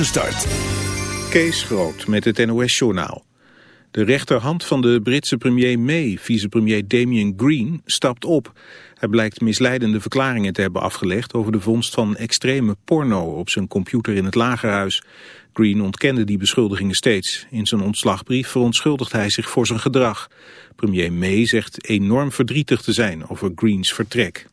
Gestart. Kees Groot met het NOS-journaal. De rechterhand van de Britse premier May, vicepremier Damien Green, stapt op. Hij blijkt misleidende verklaringen te hebben afgelegd over de vondst van extreme porno op zijn computer in het lagerhuis. Green ontkende die beschuldigingen steeds. In zijn ontslagbrief verontschuldigt hij zich voor zijn gedrag. Premier May zegt enorm verdrietig te zijn over Greens vertrek.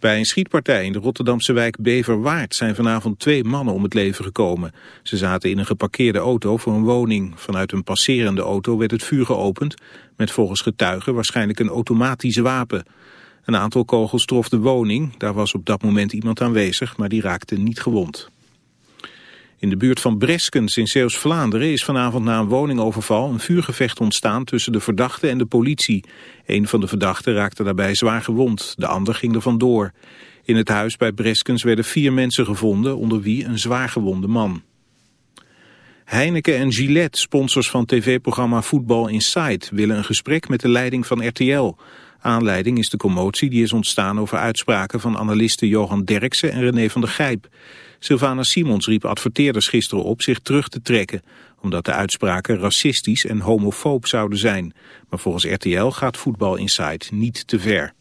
Bij een schietpartij in de Rotterdamse wijk Beverwaard zijn vanavond twee mannen om het leven gekomen. Ze zaten in een geparkeerde auto voor een woning. Vanuit een passerende auto werd het vuur geopend, met volgens getuigen waarschijnlijk een automatisch wapen. Een aantal kogels trof de woning, daar was op dat moment iemand aanwezig, maar die raakte niet gewond. In de buurt van Breskens in Zeeuws-Vlaanderen is vanavond na een woningoverval een vuurgevecht ontstaan tussen de verdachte en de politie. Een van de verdachten raakte daarbij zwaar gewond, de ander ging er vandoor. In het huis bij Breskens werden vier mensen gevonden, onder wie een zwaar gewonde man. Heineken en Gillette, sponsors van tv-programma Voetbal Inside, willen een gesprek met de leiding van RTL. Aanleiding is de commotie die is ontstaan over uitspraken van analisten Johan Derksen en René van der Gijp. Sylvana Simons riep adverteerders gisteren op zich terug te trekken, omdat de uitspraken racistisch en homofoob zouden zijn. Maar volgens RTL gaat Voetbal Insight niet te ver.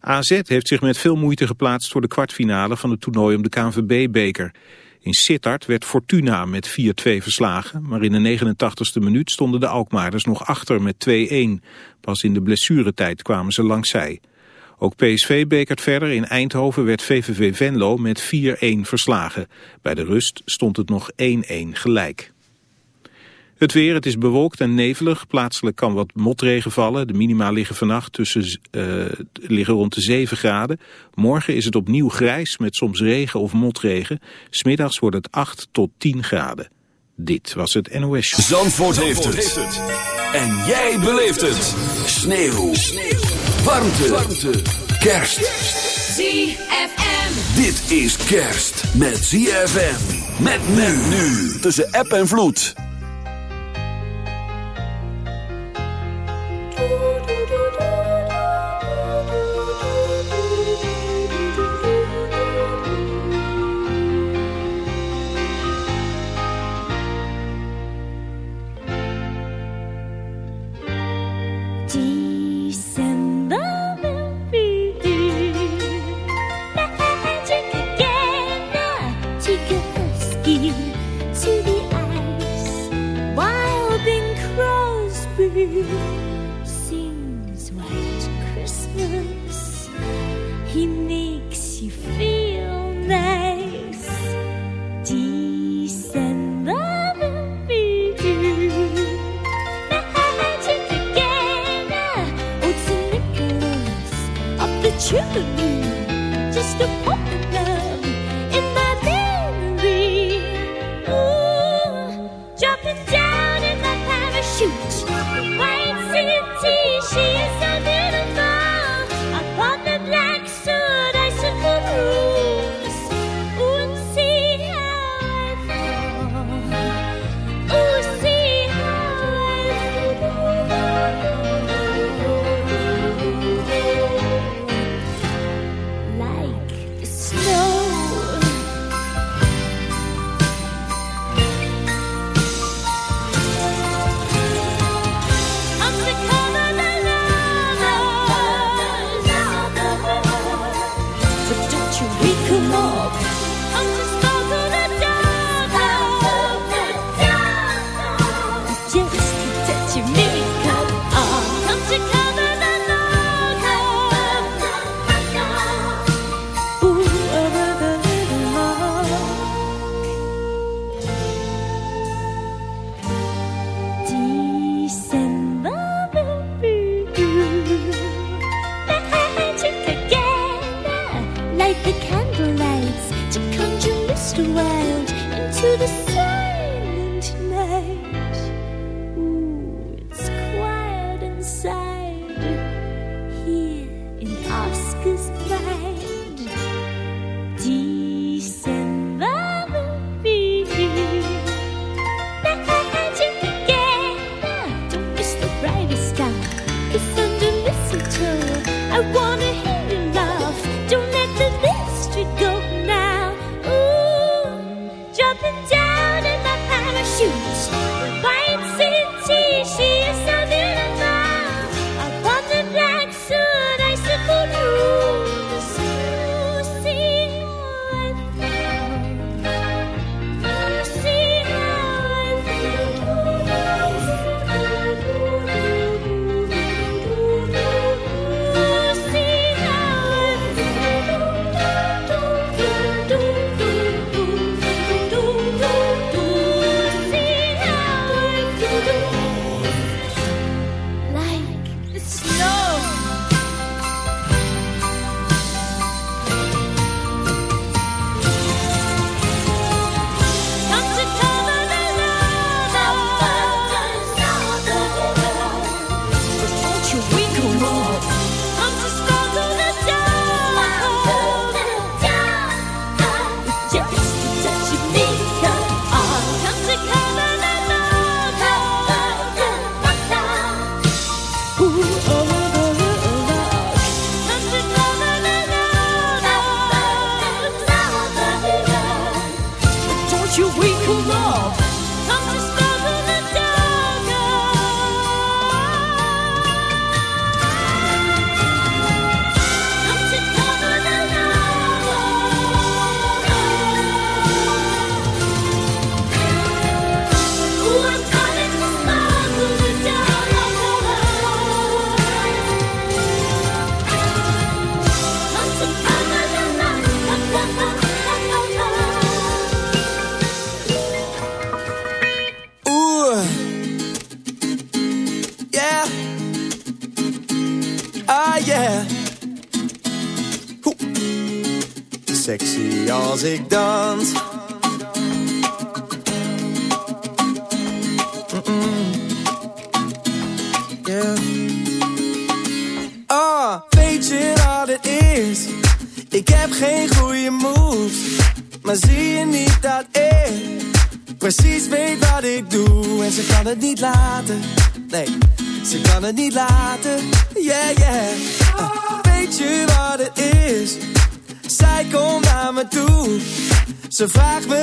AZ heeft zich met veel moeite geplaatst voor de kwartfinale van het toernooi om de KNVB-beker. In Sittard werd Fortuna met 4-2 verslagen, maar in de 89ste minuut stonden de Alkmaarders nog achter met 2-1. Pas in de blessuretijd kwamen ze langs zij. Ook PSV bekert verder. In Eindhoven werd VVV Venlo met 4-1 verslagen. Bij de rust stond het nog 1-1 gelijk. Het weer, het is bewolkt en nevelig. Plaatselijk kan wat motregen vallen. De minima liggen vannacht tussen, uh, liggen rond de 7 graden. Morgen is het opnieuw grijs met soms regen of motregen. Smiddags wordt het 8 tot 10 graden. Dit was het NOS Show. Zandvoort, heeft, het. En jij beleeft het. Sneeuw. Sneeuw. Warmte. Warmte. Kerst. ZFM. Dit is kerst met ZFM. Met men nu. Tussen app en vloed. chilling just a pop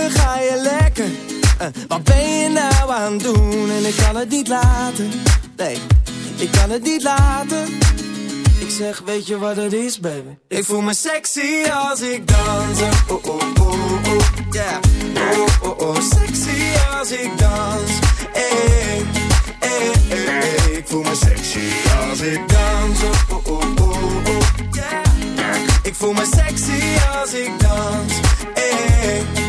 ga je lekker? Uh, wat ben je nou aan het doen? En ik kan het niet laten. Nee, ik kan het niet laten. Ik zeg, weet je wat het is, baby? Ik voel me sexy als ik dans. Oh, oh, oh, oh, yeah. Oh, oh, oh, sexy als ik dans. Hey, hey, hey, hey. Ik voel me sexy als ik dans. Oh, oh, oh, oh, yeah. Ik voel me sexy als ik dans. Eh, eh,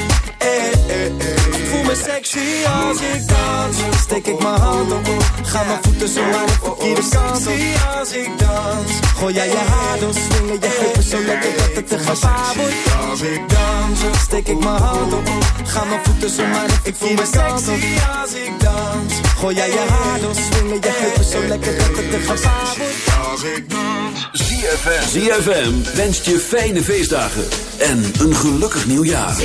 eh, eh, eh. Ik voel me sexy als ik dans steek ik mijn hand op. Ga mijn voeten zo maar de verkeerde kant op. als ik dans. Gooi jij je haar door, swingen je heupen zo lekker dat het te gevaar wordt. Als ik dans, steek ik mijn hand op. Ga mijn voeten zo maar de verkeerde kant op. als ik dans. Gooi jij je haar door, swingen je heupen zo lekker dat het te gevaar wordt. Als ik dans. ZFM. ZFM wenst je fijne feestdagen en een gelukkig nieuwjaar.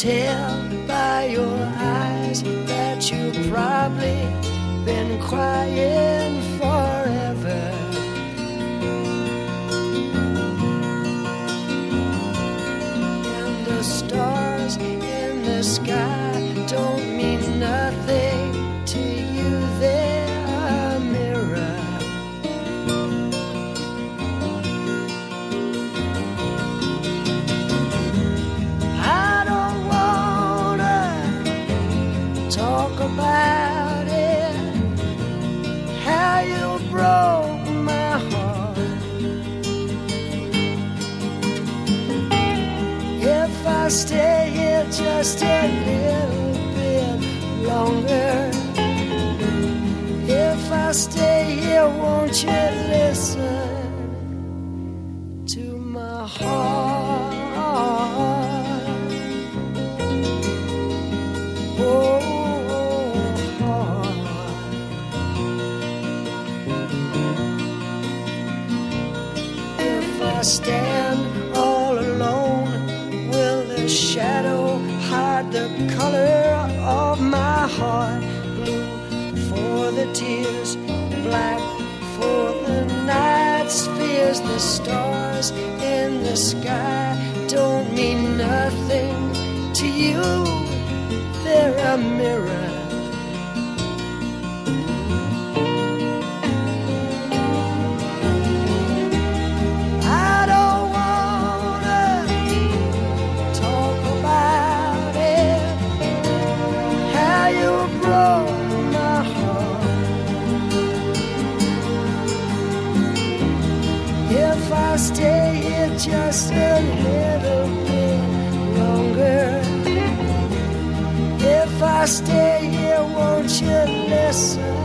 Tell by your eyes that you've probably been crying talk about it. How you broke my heart. If I stay here just a little bit longer. If I stay here, won't you listen black for the night. fears. The stars in the sky don't mean nothing to you. They're a mirror. Just a little bit longer. If I stay here, won't you listen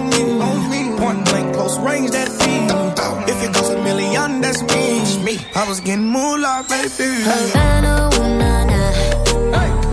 on me. Point blank, close range, that feed. If it goes a million, that's me. I was getting moolah, baby. Havana, ooh, nah, nah.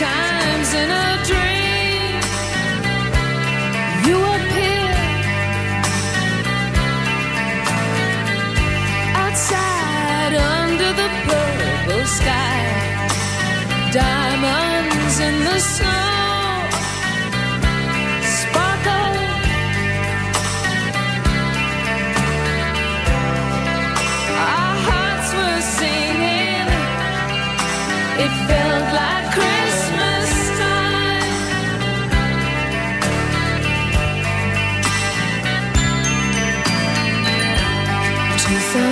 Times in a dream, you appear outside under the purple sky, diamonds in the sun.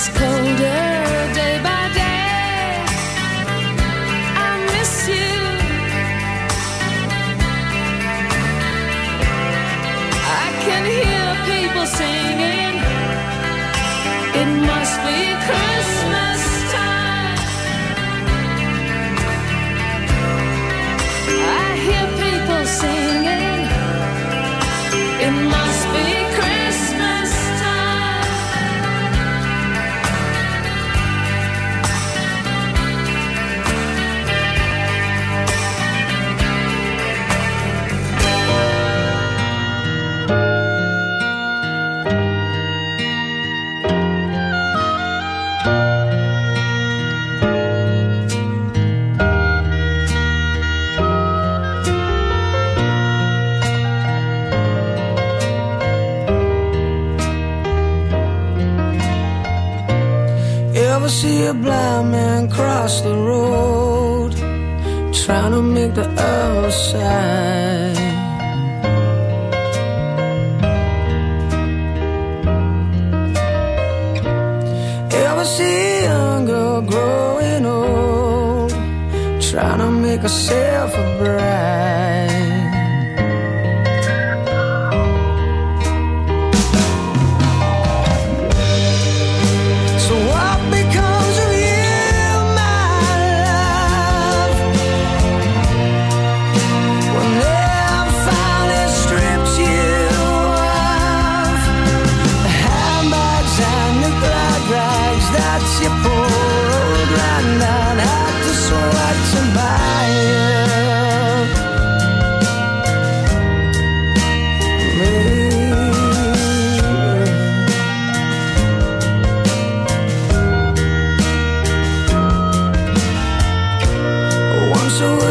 It's colder day by day. I miss you. I can hear people singing. It must be crazy.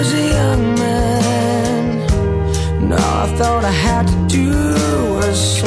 was a young man, and all I thought I had to do was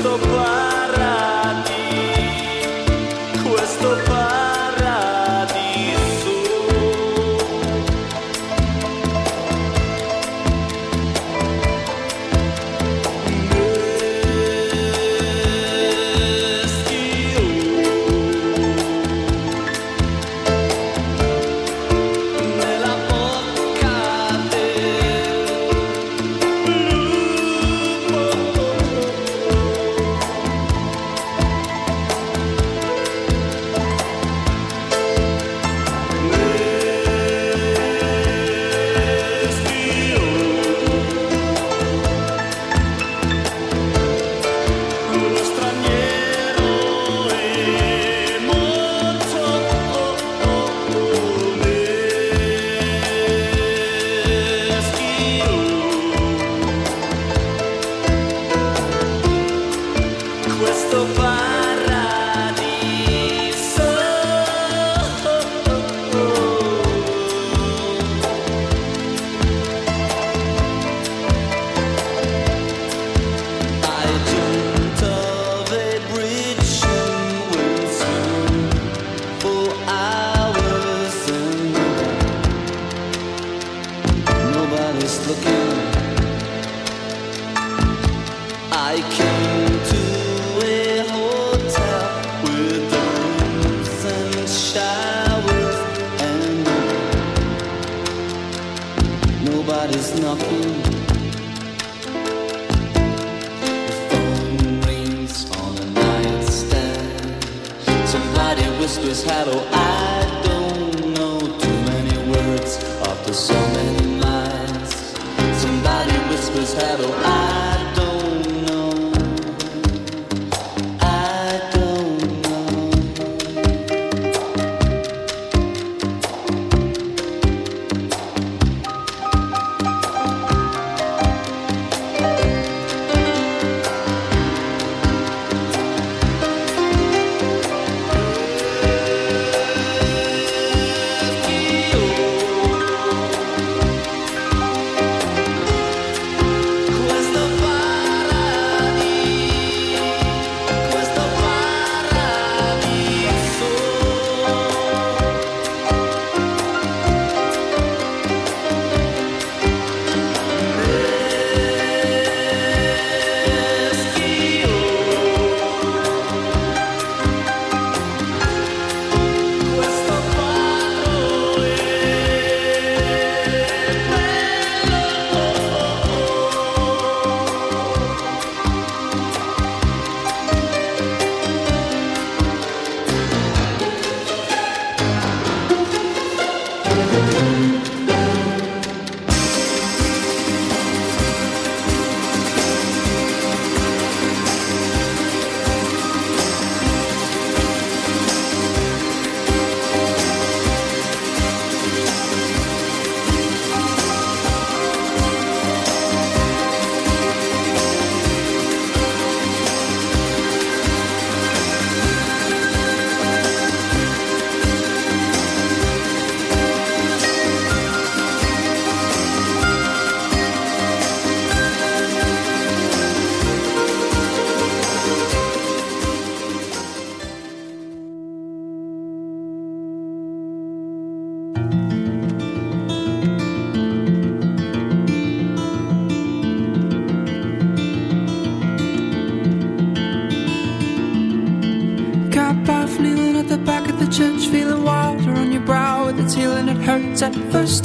stop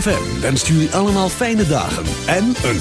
ZFM wenst jullie allemaal fijne dagen en een